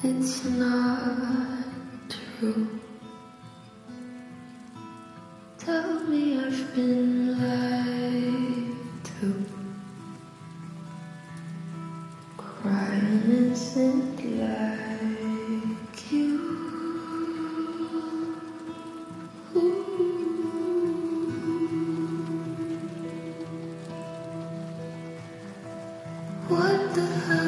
It's not true. Tell me I've been lied to. Crying isn't like you. Ooh. What the hell?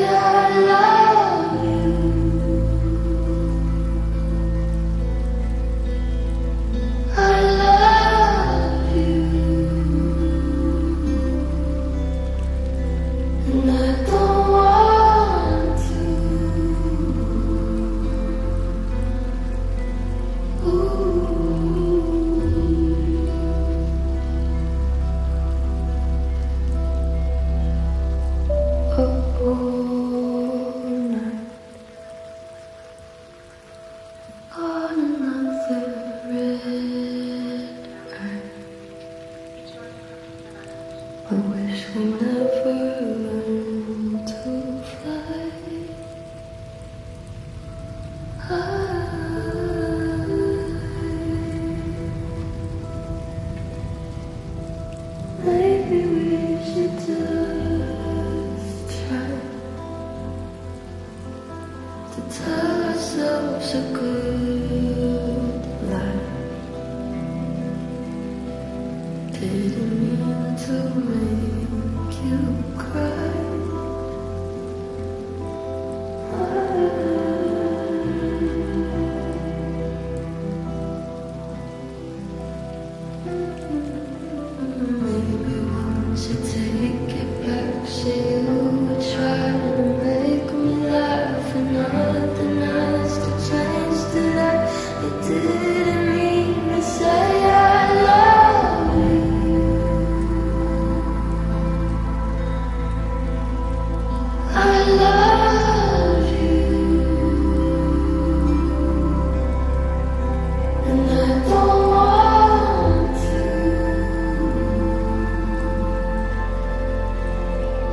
love's a good life. Didn't mean to make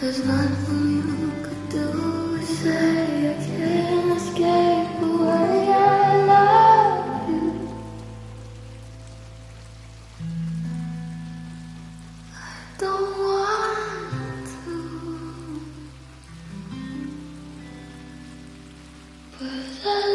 There's nothing you could do or say. I can't escape the way I love you. I don't want to, but